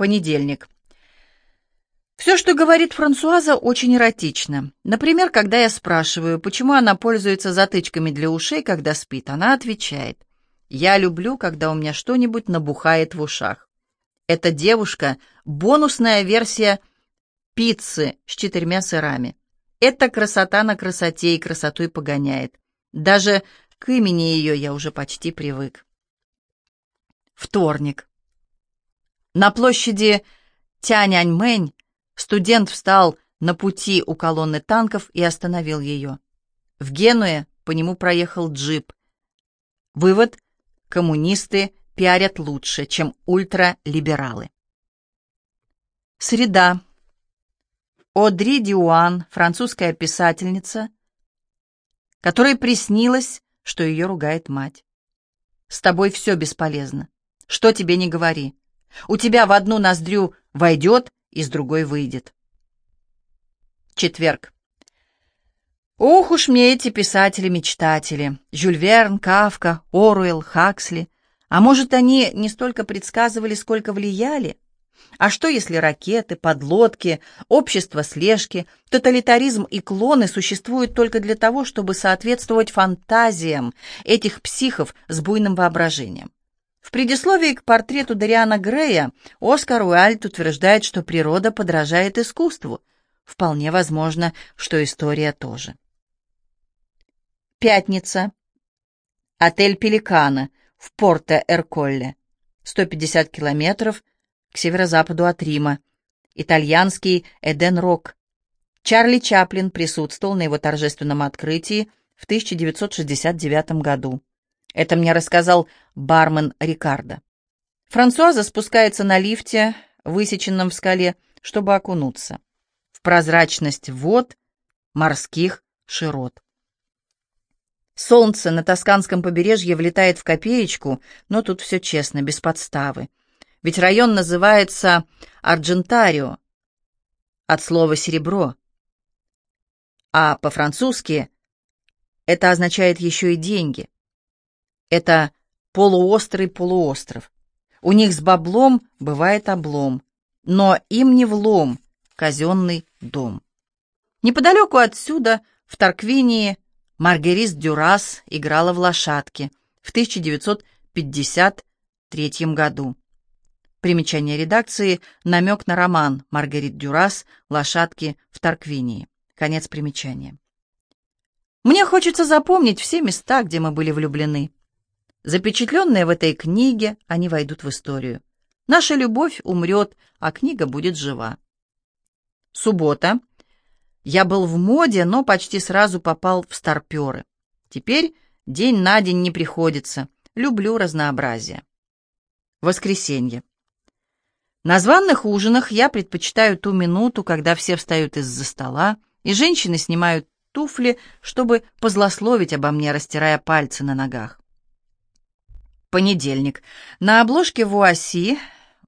Понедельник. Все, что говорит Франсуаза, очень эротично. Например, когда я спрашиваю, почему она пользуется затычками для ушей, когда спит, она отвечает, «Я люблю, когда у меня что-нибудь набухает в ушах». Эта девушка — бонусная версия пиццы с четырьмя сырами. Это красота на красоте и красотой погоняет. Даже к имени ее я уже почти привык. Вторник. На площади Тяньаньмэнь Студент встал на пути у колонны танков и остановил ее. В Генуе по нему проехал джип. Вывод – коммунисты пиарят лучше, чем ультралибералы. Среда. Одри Дюан, французская писательница, которой приснилось, что ее ругает мать. «С тобой все бесполезно. Что тебе не говори. У тебя в одну ноздрю войдет, из другой выйдет. Четверг. Ох уж мне эти писатели-мечтатели. Жюль Верн, Кавка, Оруэлл, Хаксли. А может, они не столько предсказывали, сколько влияли? А что, если ракеты, подлодки, общество слежки, тоталитаризм и клоны существуют только для того, чтобы соответствовать фантазиям этих психов с буйным воображением? В предисловии к портрету Дариана Грея Оскар Уальд утверждает, что природа подражает искусству. Вполне возможно, что история тоже. Пятница. Отель «Пеликана» в Порто-Эрколле. 150 километров к северо-западу от Рима. Итальянский Эден-Рок. Чарли Чаплин присутствовал на его торжественном открытии в 1969 году. Это мне рассказал бармен Рикардо. Франсуаза спускается на лифте, высеченном в скале, чтобы окунуться в прозрачность вод морских широт. Солнце на тосканском побережье влетает в копеечку, но тут все честно, без подставы. Ведь район называется Арджентарио, от слова «серебро». А по-французски это означает еще и деньги. Это полуострый полуостров. У них с баблом бывает облом, но им не влом казенный дом. Неподалеку отсюда, в Тарквинии, Маргерис Дюрас играла в лошадки в 1953 году. Примечание редакции – намек на роман Маргарит Дюрас «Лошадки в Тарквинии». Конец примечания. Мне хочется запомнить все места, где мы были влюблены. Запечатленные в этой книге, они войдут в историю. Наша любовь умрет, а книга будет жива. Суббота. Я был в моде, но почти сразу попал в старперы. Теперь день на день не приходится. Люблю разнообразие. Воскресенье. На званных ужинах я предпочитаю ту минуту, когда все встают из-за стола, и женщины снимают туфли, чтобы позлословить обо мне, растирая пальцы на ногах. Понедельник. На обложке Вуаси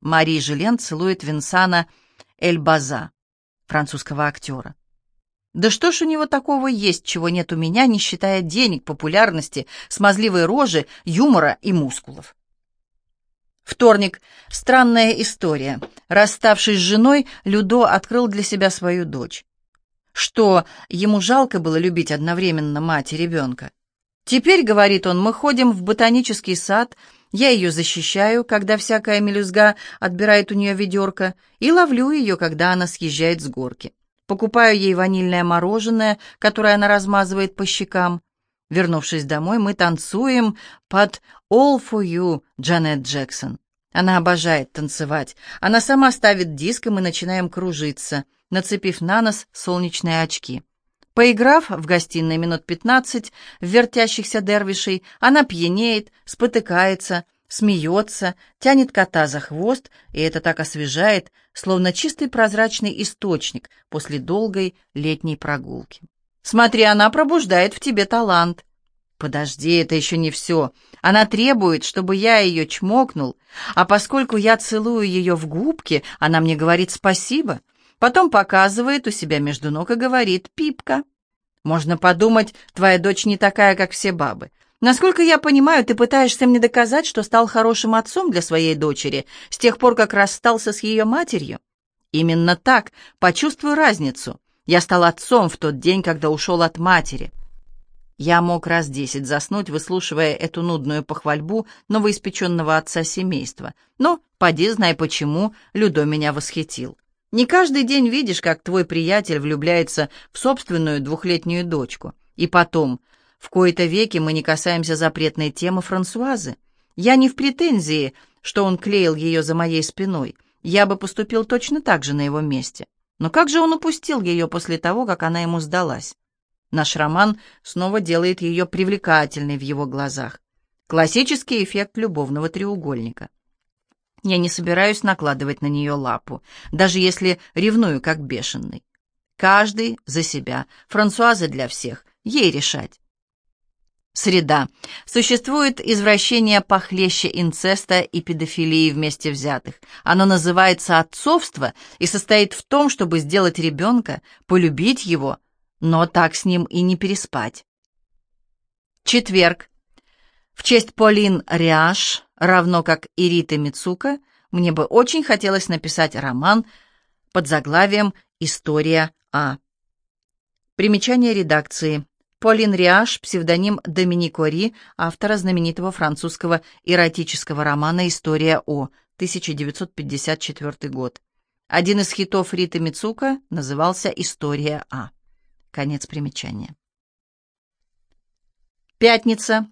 Мари Жилен целует Винсана Эльбаза, французского актера. Да что ж у него такого есть, чего нет у меня, не считая денег, популярности, смазливой рожи, юмора и мускулов? Вторник. Странная история. Расставшись с женой, Людо открыл для себя свою дочь. Что, ему жалко было любить одновременно мать и ребенка? Теперь, говорит он, мы ходим в ботанический сад, я ее защищаю, когда всякая мелюзга отбирает у нее ведерко, и ловлю ее, когда она съезжает с горки. Покупаю ей ванильное мороженое, которое она размазывает по щекам. Вернувшись домой, мы танцуем под «All for you» Джанет Джексон. Она обожает танцевать. Она сама ставит диск, и мы начинаем кружиться, нацепив на нос солнечные очки. Поиграв в гостиной минут пятнадцать в вертящихся дервишей, она пьянеет, спотыкается, смеется, тянет кота за хвост, и это так освежает, словно чистый прозрачный источник после долгой летней прогулки. Смотри, она пробуждает в тебе талант. Подожди, это еще не все. Она требует, чтобы я ее чмокнул, а поскольку я целую ее в губки, она мне говорит спасибо — Потом показывает у себя между ног и говорит «Пипка». Можно подумать, твоя дочь не такая, как все бабы. Насколько я понимаю, ты пытаешься мне доказать, что стал хорошим отцом для своей дочери с тех пор, как расстался с ее матерью? Именно так. Почувствую разницу. Я стал отцом в тот день, когда ушел от матери. Я мог раз десять заснуть, выслушивая эту нудную похвальбу новоиспеченного отца семейства. Но, поди знай почему, Людо меня восхитил. Не каждый день видишь, как твой приятель влюбляется в собственную двухлетнюю дочку. И потом, в кои-то веки мы не касаемся запретной темы Франсуазы. Я не в претензии, что он клеил ее за моей спиной. Я бы поступил точно так же на его месте. Но как же он упустил ее после того, как она ему сдалась? Наш роман снова делает ее привлекательной в его глазах. Классический эффект любовного треугольника. Я не собираюсь накладывать на нее лапу, даже если ревную как бешеный. Каждый за себя, Франсуаза для всех, ей решать. Среда. Существует извращение похлеще инцеста и педофилии вместе взятых. Оно называется отцовство и состоит в том, чтобы сделать ребенка, полюбить его, но так с ним и не переспать. Четверг. В честь Полин Риаш, равно как и Риты Мицука, мне бы очень хотелось написать роман под заглавием «История А». Примечание редакции. Полин Риаш, псевдоним Доминик Ори, автора знаменитого французского эротического романа «История О», 1954 год. Один из хитов Риты Мицука назывался «История А». Конец примечания. Пятница.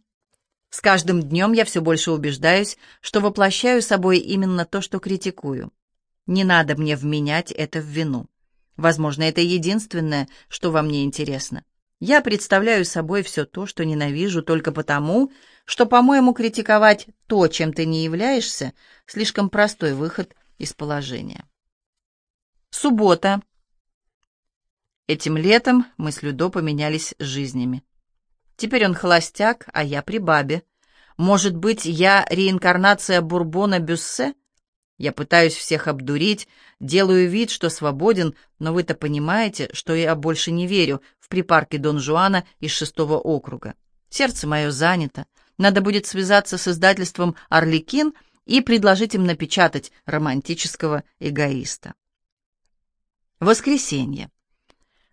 С каждым днем я все больше убеждаюсь, что воплощаю собой именно то, что критикую. Не надо мне вменять это в вину. Возможно, это единственное, что во мне интересно. Я представляю собой все то, что ненавижу, только потому, что, по-моему, критиковать то, чем ты не являешься, слишком простой выход из положения. Суббота. Этим летом мы с Людо поменялись жизнями. Теперь он холостяк, а я при бабе. Может быть, я реинкарнация Бурбона Бюссе? Я пытаюсь всех обдурить, делаю вид, что свободен, но вы-то понимаете, что я больше не верю припарке Дон Жуана из шестого округа. Сердце мое занято. Надо будет связаться с издательством «Орликин» и предложить им напечатать романтического эгоиста. Воскресенье.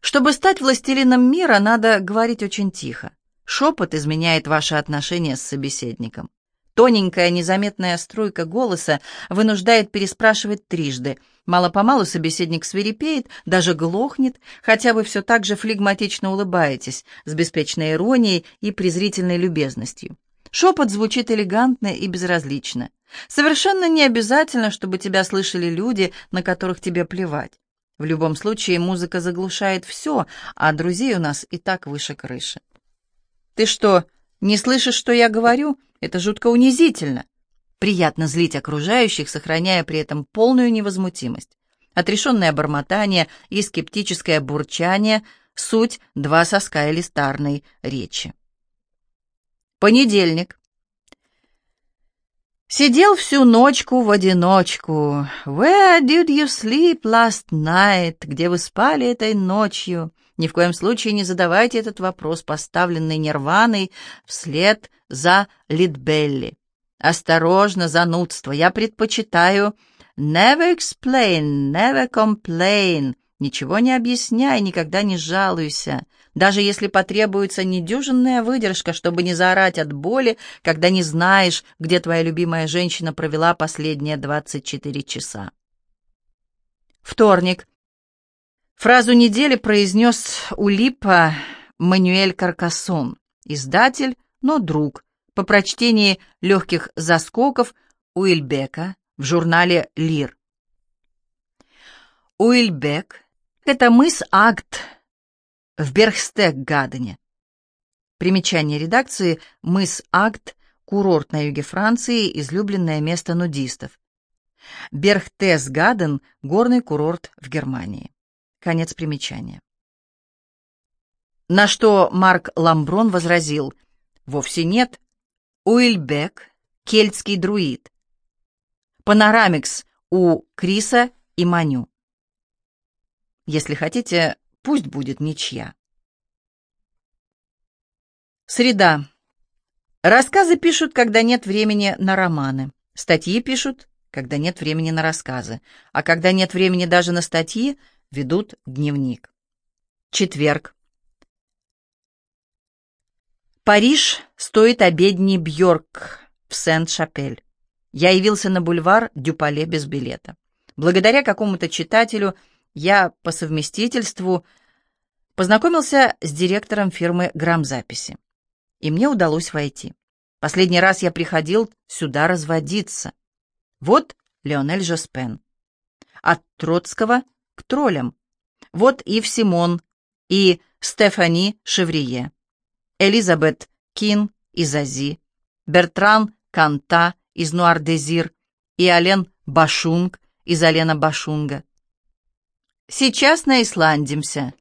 Чтобы стать властелином мира, надо говорить очень тихо. Шепот изменяет ваши отношения с собеседником. Тоненькая незаметная струйка голоса вынуждает переспрашивать трижды. Мало-помалу собеседник свирепеет, даже глохнет, хотя вы все так же флегматично улыбаетесь, с беспечной иронией и презрительной любезностью. Шепот звучит элегантно и безразлично. Совершенно не обязательно, чтобы тебя слышали люди, на которых тебе плевать. В любом случае музыка заглушает все, а друзей у нас и так выше крыши. «Ты что, не слышишь, что я говорю?» Это жутко унизительно. Приятно злить окружающих, сохраняя при этом полную невозмутимость. Отрешенное бормотание и скептическое бурчание — суть два соска элистарной речи. Понедельник. Сидел всю ночку в одиночку. Where did you sleep last night? Где вы спали этой ночью? Ни в коем случае не задавайте этот вопрос, поставленный нирваной вслед за Литбелли. Осторожно, занудство, я предпочитаю never explain, never complain. Ничего не объясняй, никогда не жалуйся. Даже если потребуется недюжинная выдержка, чтобы не заорать от боли, когда не знаешь, где твоя любимая женщина провела последние 24 часа. Вторник. Фразу недели произнес Улипа Мануэль Каркасон, издатель, но друг, по прочтении легких заскоков Уильбека в журнале «Лир». Уильбек — это мыс Акт в Берхстег-Гадене. Примечание редакции «Мыс Акт» — курорт на юге Франции, излюбленное место нудистов. Берхтес-Гаден — горный курорт в Германии. Конец примечания. На что Марк Ламброн возразил, «Вовсе нет. Уильбек — кельтский друид. Панорамикс у Криса и Маню. Если хотите, пусть будет ничья. Среда. Рассказы пишут, когда нет времени на романы. Статьи пишут, когда нет времени на рассказы. А когда нет времени даже на статьи, ведут дневник. Четверг. Париж стоит обедни Бьорк в Сент-Шапель. Я явился на бульвар Дюпале без билета. Благодаря какому-то читателю я по совместительству познакомился с директором фирмы грамзаписи, и мне удалось войти. Последний раз я приходил сюда разводиться. Вот Леонель Жоспен. От Троцкого к троллям. Вот Ив Симон и Стефани Шеврие. Элизабет Кин из Ази. Бертран Канта из Нуар-Дезир и Ален Башунг из Алена Башунга. Сейчас наисландимся.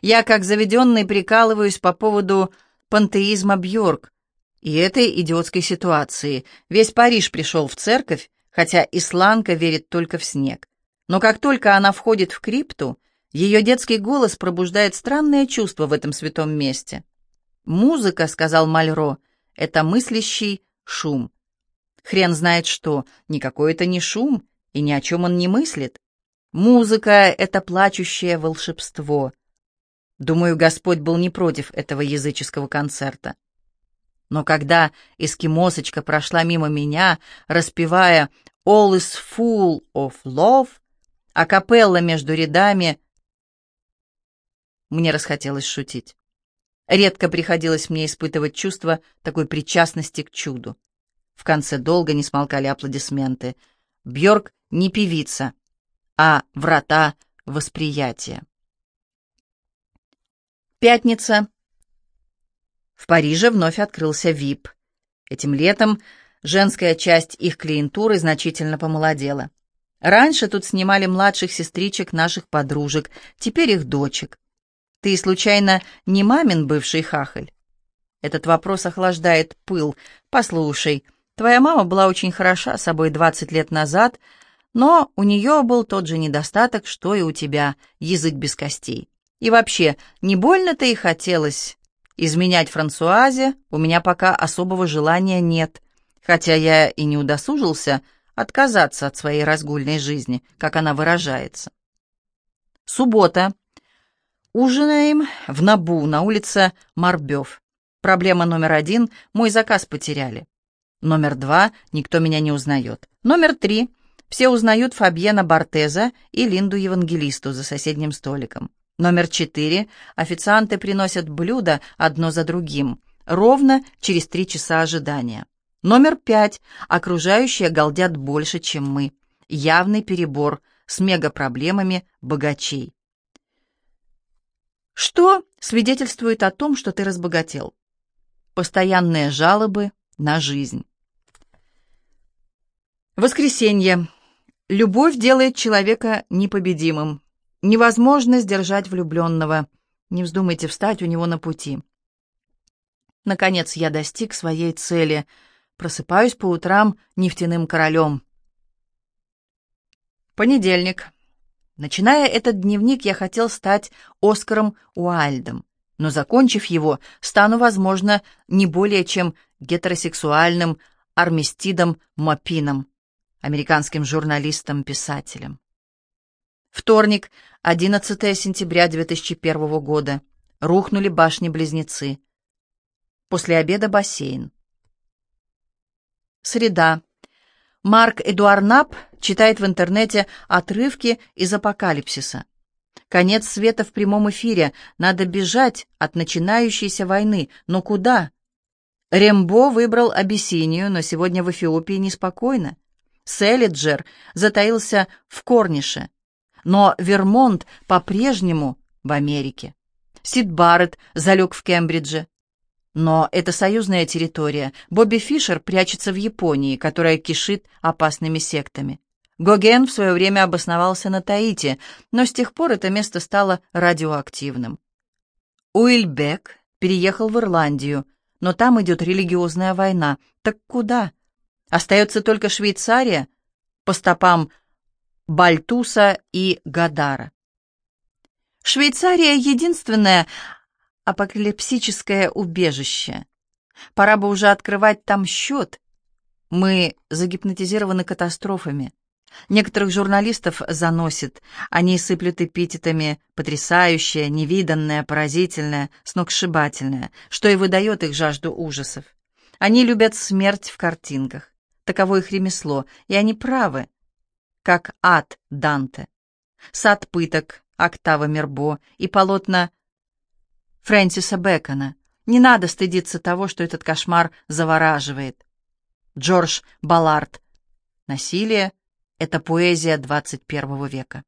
Я, как заведенный, прикалываюсь по поводу пантеизма Бьорк и этой идиотской ситуации. Весь Париж пришел в церковь, хотя исландка верит только в снег. Но как только она входит в крипту, ее детский голос пробуждает странное чувство в этом святом месте. «Музыка», — сказал Мальро, — «это мыслящий шум. Хрен знает что, никакой это не шум, и ни о чем он не мыслит. Музыка — это плачущее волшебство. Думаю, Господь был не против этого языческого концерта. Но когда эскимосочка прошла мимо меня, распевая «All is full of love», а капелла между рядами, мне расхотелось шутить. Редко приходилось мне испытывать чувство такой причастности к чуду. В конце долго не смолкали аплодисменты. Бьорк не певица, а врата восприятия. Пятница. В Париже вновь открылся ВИП. Этим летом женская часть их клиентуры значительно помолодела. Раньше тут снимали младших сестричек наших подружек, теперь их дочек. Ты, случайно, не мамин бывший хахаль? Этот вопрос охлаждает пыл. Послушай, Твоя мама была очень хороша собой 20 лет назад, но у нее был тот же недостаток, что и у тебя, язык без костей. И вообще, не больно-то и хотелось. Изменять Франсуазе у меня пока особого желания нет, хотя я и не удосужился отказаться от своей разгульной жизни, как она выражается. Суббота. Ужинаем в Набу на улице Марбёв. Проблема номер один — мой заказ потеряли. Номер два — никто меня не узнает. Номер три — все узнают Фабьена Бартеза и Линду Евангелисту за соседним столиком. Номер четыре — официанты приносят блюда одно за другим, ровно через три часа ожидания. Номер пять — окружающие галдят больше, чем мы. Явный перебор с мегапроблемами богачей. Что свидетельствует о том, что ты разбогател? Постоянные жалобы, на жизнь. Воскресенье. Любовь делает человека непобедимым. Невозможно сдержать влюбленного. Не вздумайте встать у него на пути. Наконец я достиг своей цели. Просыпаюсь по утрам нефтяным королем. Понедельник. Начиная этот дневник, я хотел стать Оскаром Уайльдом но, закончив его, стану, возможно, не более чем гетеросексуальным Армистидом Мопином, американским журналистом-писателем. Вторник, 11 сентября 2001 года. Рухнули башни-близнецы. После обеда бассейн. Среда. Марк Эдуар Нап читает в интернете отрывки из апокалипсиса. Конец света в прямом эфире. Надо бежать от начинающейся войны. Но куда? Рембо выбрал Абиссинию, но сегодня в Эфиопии неспокойно. Селиджер затаился в Корнише. Но Вермонт по-прежнему в Америке. Сид Барретт залег в Кембридже. Но это союзная территория. Бобби Фишер прячется в Японии, которая кишит опасными сектами. Гоген в свое время обосновался на Таити, но с тех пор это место стало радиоактивным. Уильбек переехал в Ирландию, но там идет религиозная война. Так куда? Остается только Швейцария по стопам Бальтуса и Гадара. Швейцария — единственное апокалипсическое убежище. Пора бы уже открывать там счет. Мы загипнотизированы катастрофами. Некоторых журналистов заносит. Они сыплют эпитетами «потрясающее», «невиданное», «поразительное», «сногсшибательное», что и выдает их жажду ужасов. Они любят смерть в картинках. Таково их ремесло, и они правы. Как ад Данте. Сад пыток Октава Мербо и полотна Фрэнсиса Бэкона. Не надо стыдиться того, что этот кошмар завораживает. Джордж Баллард. Насилие — это поэзия 21 века.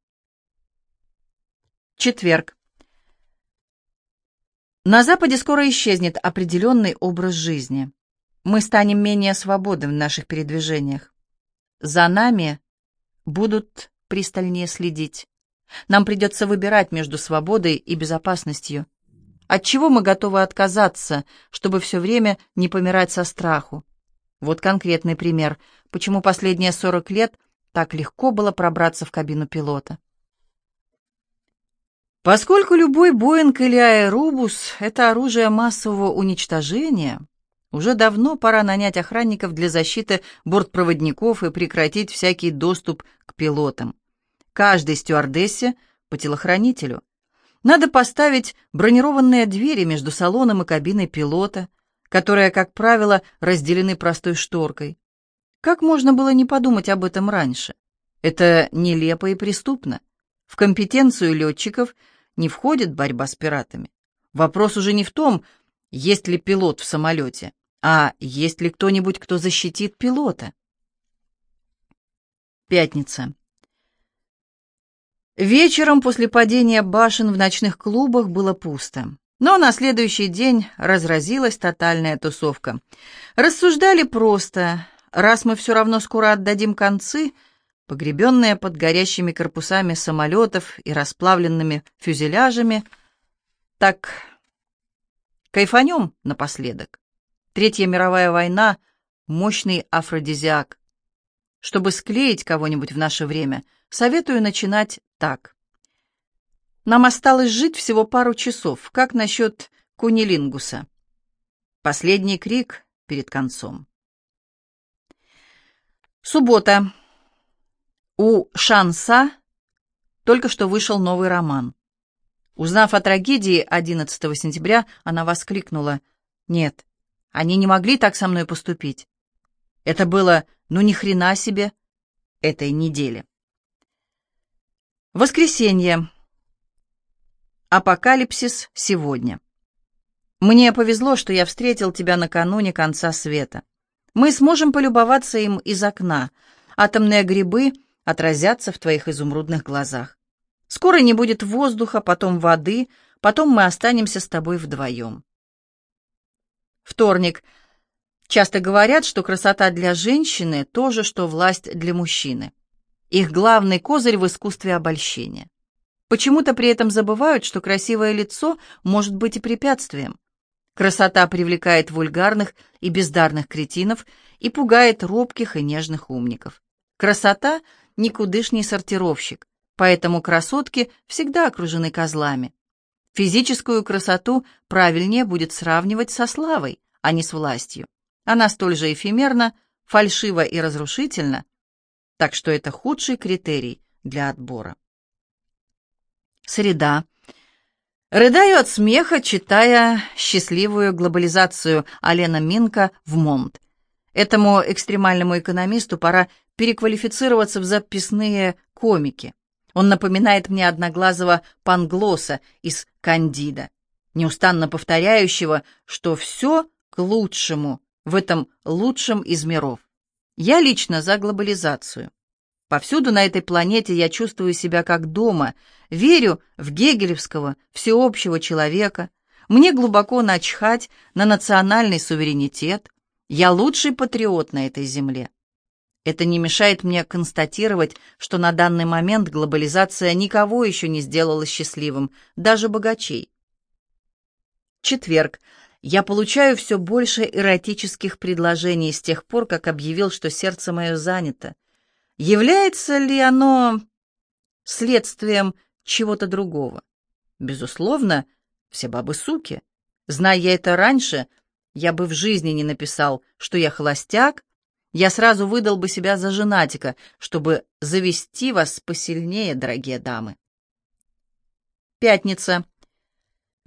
Четверг. На Западе скоро исчезнет определенный образ жизни. Мы станем менее свободны в наших передвижениях. За нами будут пристальнее следить. Нам придется выбирать между свободой и безопасностью. От чего мы готовы отказаться, чтобы все время не помирать со страху? Вот конкретный пример, почему последние 40 лет так легко было пробраться в кабину пилота. Поскольку любой Боинг или Аэрубус — это оружие массового уничтожения, уже давно пора нанять охранников для защиты бортпроводников и прекратить всякий доступ к пилотам. Каждой стюардессе по телохранителю. Надо поставить бронированные двери между салоном и кабиной пилота, которые, как правило, разделены простой шторкой. Как можно было не подумать об этом раньше? Это нелепо и преступно. В компетенцию летчиков не входит борьба с пиратами. Вопрос уже не в том, есть ли пилот в самолете, а есть ли кто-нибудь, кто защитит пилота. Пятница. Вечером после падения башен в ночных клубах было пусто. Но на следующий день разразилась тотальная тусовка. Рассуждали просто, раз мы все равно скоро отдадим концы, погребенные под горящими корпусами самолетов и расплавленными фюзеляжами, так кайфанем напоследок. Третья мировая война — мощный афродизиак. Чтобы склеить кого-нибудь в наше время, советую начинать так. Нам осталось жить всего пару часов. Как насчет кунилингуса? Последний крик перед концом. Суббота. У Шанса только что вышел новый роман. Узнав о трагедии 11 сентября, она воскликнула. «Нет, они не могли так со мной поступить. Это было, ну ни хрена себе, этой недели. Воскресенье. Апокалипсис сегодня. Мне повезло, что я встретил тебя накануне конца света. Мы сможем полюбоваться им из окна. Атомные грибы отразятся в твоих изумрудных глазах. Скоро не будет воздуха, потом воды, потом мы останемся с тобой вдвоем. Вторник. Часто говорят, что красота для женщины — то же, что власть для мужчины. Их главный козырь в искусстве обольщения. Почему-то при этом забывают, что красивое лицо может быть и препятствием. Красота привлекает вульгарных и бездарных кретинов и пугает робких и нежных умников. Красота — никудышний сортировщик, поэтому красотки всегда окружены козлами. Физическую красоту правильнее будет сравнивать со славой, а не с властью. Она столь же эфемерна, фальшива и разрушительна, так что это худший критерий для отбора. Среда. Рыдаю от смеха, читая «Счастливую глобализацию» Алена Минка в Монт. Этому экстремальному экономисту пора переквалифицироваться в записные комики. Он напоминает мне одноглазого панглоса из «Кандида», неустанно повторяющего, что все к лучшему в этом лучшем из миров. Я лично за глобализацию. Повсюду на этой планете я чувствую себя как дома, верю в гегелевского, всеобщего человека, мне глубоко начхать на национальный суверенитет, я лучший патриот на этой земле. Это не мешает мне констатировать, что на данный момент глобализация никого еще не сделала счастливым, даже богачей. Четверг. Я получаю все больше эротических предложений с тех пор, как объявил, что сердце мое занято. Является ли оно следствием чего-то другого? Безусловно, все бабы суки. Зная я это раньше, я бы в жизни не написал, что я холостяк, я сразу выдал бы себя за женатика, чтобы завести вас посильнее, дорогие дамы. Пятница.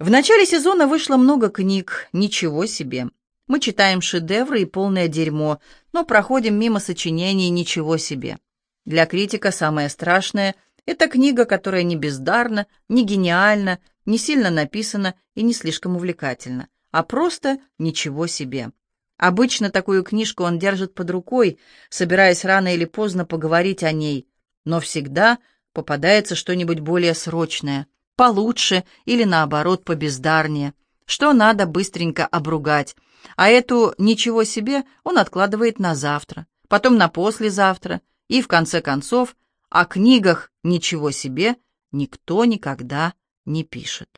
В начале сезона вышло много книг, ничего себе. Мы читаем шедевры и полное дерьмо, но проходим мимо сочинений ничего себе. Для критика самое страшное — это книга, которая не бездарна, не гениальна, не сильно написана и не слишком увлекательна, а просто ничего себе. Обычно такую книжку он держит под рукой, собираясь рано или поздно поговорить о ней, но всегда попадается что-нибудь более срочное, получше или, наоборот, побездарнее, что надо быстренько обругать, а эту «ничего себе» он откладывает на завтра, потом на послезавтра, и, в конце концов, о книгах «ничего себе» никто никогда не пишет.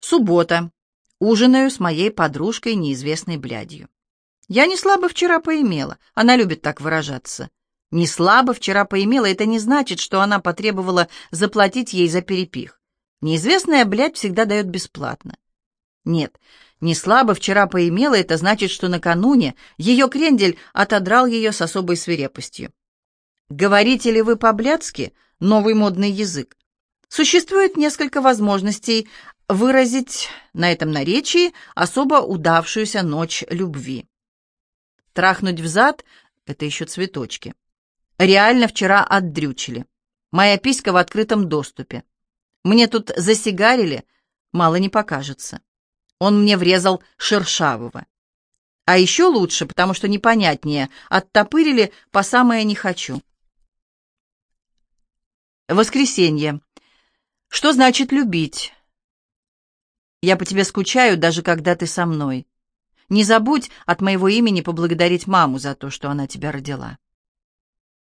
Суббота. Ужинаю с моей подружкой, неизвестной блядью. Я не слабо вчера поимела, она любит так выражаться. Не слабо вчера поимела, это не значит, что она потребовала заплатить ей за перепих. Неизвестная блядь всегда дает бесплатно. Нет, не слабо вчера поимела, это значит, что накануне ее крендель отодрал ее с особой свирепостью. Говорите ли вы по-блядски новый модный язык? Существует несколько возможностей выразить на этом наречии особо удавшуюся ночь любви. Трахнуть в зад — это еще цветочки. Реально вчера отдрючили. Моя писька в открытом доступе. Мне тут засигарили, мало не покажется. Он мне врезал шершавого. А еще лучше, потому что непонятнее, оттопырили по самое не хочу. Воскресенье. Что значит любить? Я по тебе скучаю, даже когда ты со мной. Не забудь от моего имени поблагодарить маму за то, что она тебя родила.